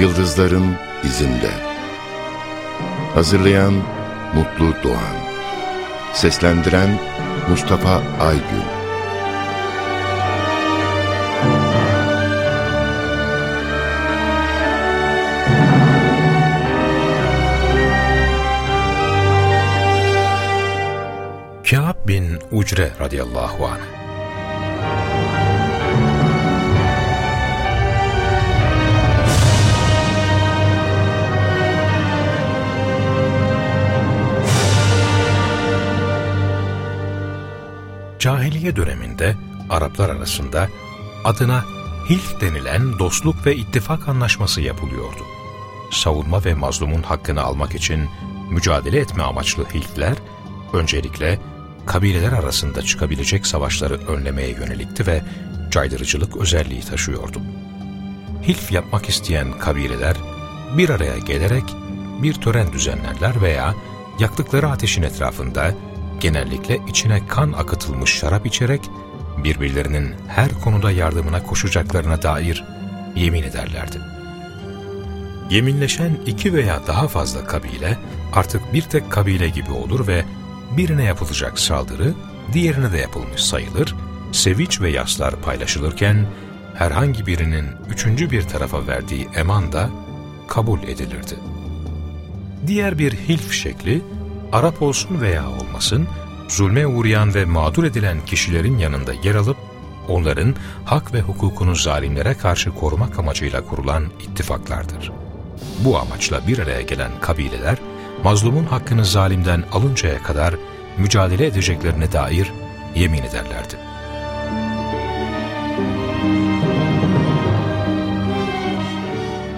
Yıldızların izinde. Hazırlayan Mutlu Doğan. Seslendiren Mustafa Aygün. Kâb bin Ucre radıyallahu anh Cahiliye döneminde Araplar arasında adına Hilf denilen dostluk ve ittifak anlaşması yapılıyordu. Savunma ve mazlumun hakkını almak için mücadele etme amaçlı Hilfler, öncelikle kabileler arasında çıkabilecek savaşları önlemeye yönelikti ve caydırıcılık özelliği taşıyordu. Hilf yapmak isteyen kabileler bir araya gelerek bir tören düzenlerler veya yaktıkları ateşin etrafında genellikle içine kan akıtılmış şarap içerek birbirlerinin her konuda yardımına koşacaklarına dair yemin ederlerdi. Yeminleşen iki veya daha fazla kabile artık bir tek kabile gibi olur ve birine yapılacak saldırı diğerine de yapılmış sayılır, sevinç ve yaslar paylaşılırken herhangi birinin üçüncü bir tarafa verdiği eman da kabul edilirdi. Diğer bir hilf şekli, Arap olsun veya olmasın, zulme uğrayan ve mağdur edilen kişilerin yanında yer alıp, onların hak ve hukukunu zalimlere karşı korumak amacıyla kurulan ittifaklardır. Bu amaçla bir araya gelen kabileler, mazlumun hakkını zalimden alıncaya kadar mücadele edeceklerine dair yemin ederlerdi.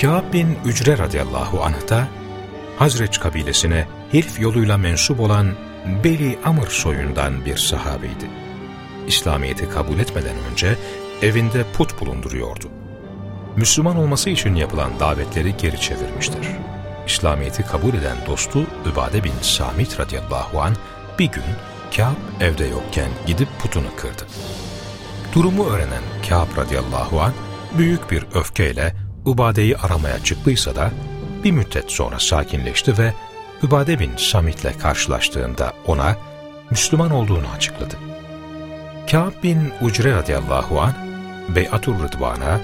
Kâb bin Ücre radıyallahu anh da Hazreç kabilesine Hilf yoluyla mensup olan Beli Amr soyundan bir sahabeydi. İslamiyet'i kabul etmeden önce evinde put bulunduruyordu. Müslüman olması için yapılan davetleri geri çevirmiştir. İslamiyet'i kabul eden dostu Übade bin Samit radıyallahu an bir gün Kâb evde yokken gidip putunu kırdı. Durumu öğrenen Kâb radıyallahu an büyük bir öfkeyle Ubade'yi aramaya çıktıysa da bir müddet sonra sakinleşti ve Übade bin Samit'le karşılaştığında ona Müslüman olduğunu açıkladı. Kâb bin Ucre radıyallahu an Beyatur Rıdvan'a,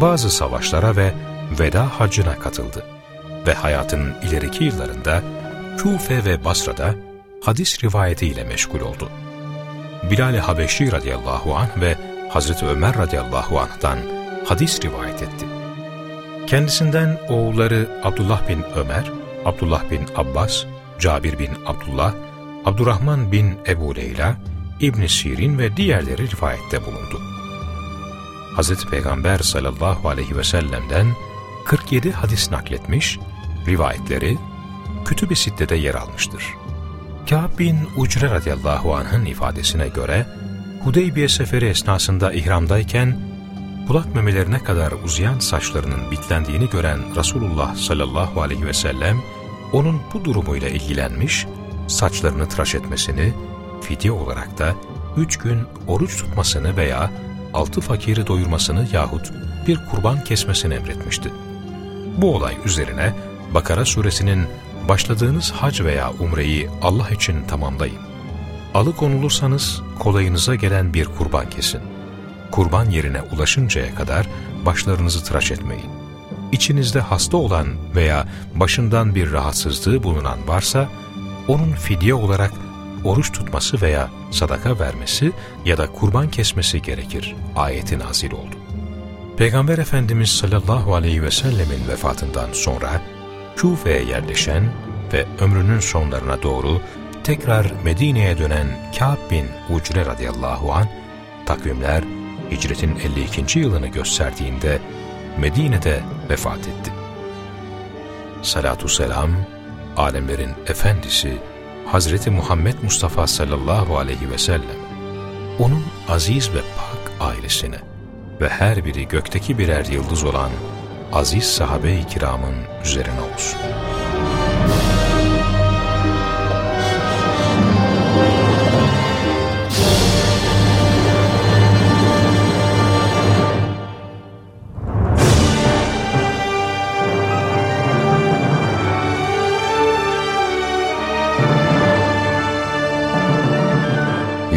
bazı savaşlara ve veda hacına katıldı ve hayatının ileriki yıllarında Kufe ve Basra'da hadis rivayetiyle meşgul oldu. Bilal-i Habeşi radıyallahu anh ve Hazreti Ömer radıyallahu anh'dan hadis rivayet etti. Kendisinden oğulları Abdullah bin Ömer, Abdullah bin Abbas, Cabir bin Abdullah, Abdurrahman bin Ebu Leyla, İbn Sirin ve diğerleri rivayette bulundu. Hz. Peygamber sallallahu aleyhi ve sellem'den 47 hadis nakletmiş, rivayetleri Kütüb-i Sitte'de yer almıştır. Kâb bin Ucre radıyallahu anh'ın ifadesine göre, Hudeybiye seferi esnasında ihramdayken, kulak memelerine kadar uzayan saçlarının bitlendiğini gören Resulullah sallallahu aleyhi ve sellem, onun bu durumuyla ilgilenmiş, saçlarını tıraş etmesini, fidye olarak da üç gün oruç tutmasını veya altı fakiri doyurmasını yahut bir kurban kesmesini emretmişti. Bu olay üzerine Bakara suresinin başladığınız hac veya umreyi Allah için tamamlayın. Alıkonulursanız kolayınıza gelen bir kurban kesin. Kurban yerine ulaşıncaya kadar başlarınızı tıraş etmeyin. İçinizde hasta olan veya başından bir rahatsızlığı bulunan varsa, onun fidye olarak oruç tutması veya sadaka vermesi ya da kurban kesmesi gerekir. Ayeti nazil oldu. Peygamber Efendimiz sallallahu aleyhi ve sellemin vefatından sonra Küfe'ye yerleşen ve ömrünün sonlarına doğru tekrar Medine'ye dönen Kâb bin Ucre radıyallahu an takvimler hicretin 52. yılını gösterdiğinde Medine'de vefat etti. Salatu selam, alemlerin efendisi Hazreti Muhammed Mustafa sallallahu aleyhi ve sellem, onun aziz ve pak ailesine ve her biri gökteki birer yıldız olan aziz sahabe-i kiramın üzerine olsun.